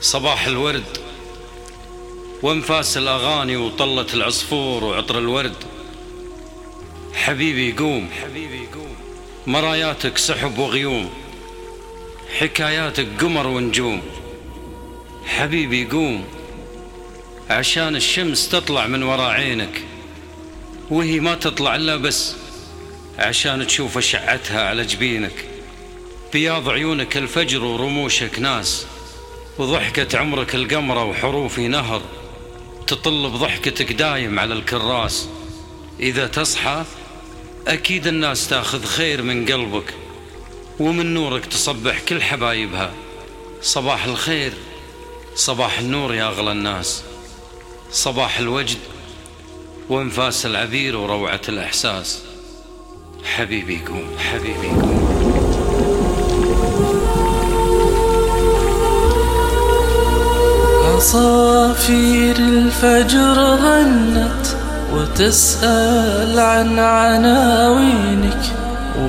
صباح الورد. وانفاس الأغاني وطلة العصفور وعطر الورد. حبيبي قوم. مراياتك سحب وغيوم. حكاياتك قمر ونجوم. حبيبي قوم. عشان الشمس تطلع من ورا عينك. وهي ما تطلع إلا بس عشان تشوف أشعتها على جبينك. بياض عيونك الفجر ورموشك ناس. وضحكة عمرك القمرة وحروفي نهر تطل بضحكتك دايم على الكراس. إذا تصحى أكيد الناس تأخذ خير من قلبك ومن نورك تصبح كل حبايبها. صباح الخير صباح النور يا أغلى الناس. صباح الوجد وانفاس العبير وروعة الإحساس. حبيبي قوم حبيبي قوم. عصافير الفجر غنت وتسأل عن عناوينك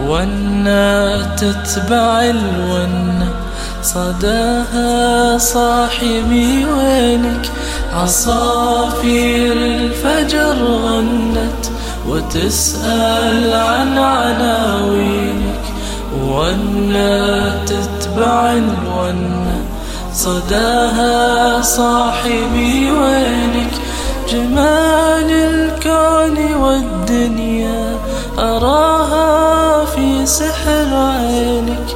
ونا تتبع الونة. صداها صاحبي وينك؟ عصافير الفجر غنت وتسأل عن عناوينك ونا تتبع الونة. صداها صاحبي وينك؟ جمال الكون والدنيا أراها في سحر عينك.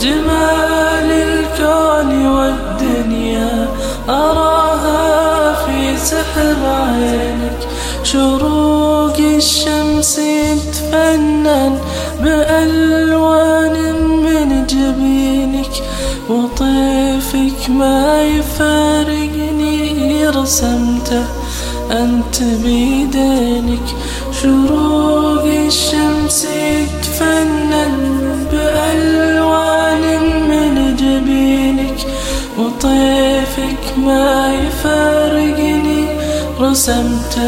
جمال الكون والدنيا أراها في سحر عينك. شروق الشمس يتفنن بألوان من جبينك وطيفك ما يفارقني رسمته. أنت بيدينك شروق الشمس يتفنن بألوان من جبينك. وطيفك ما يفارقني رسمته.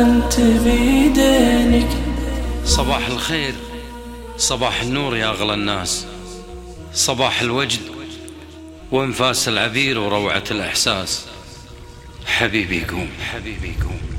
أنت بيدينك. صباح الخير صباح النور يا أغلى الناس. صباح الوجد وانفاس العبير وروعة الإحساس. حبيبي قوم. حبيبي قوم.